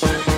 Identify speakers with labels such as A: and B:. A: Peace.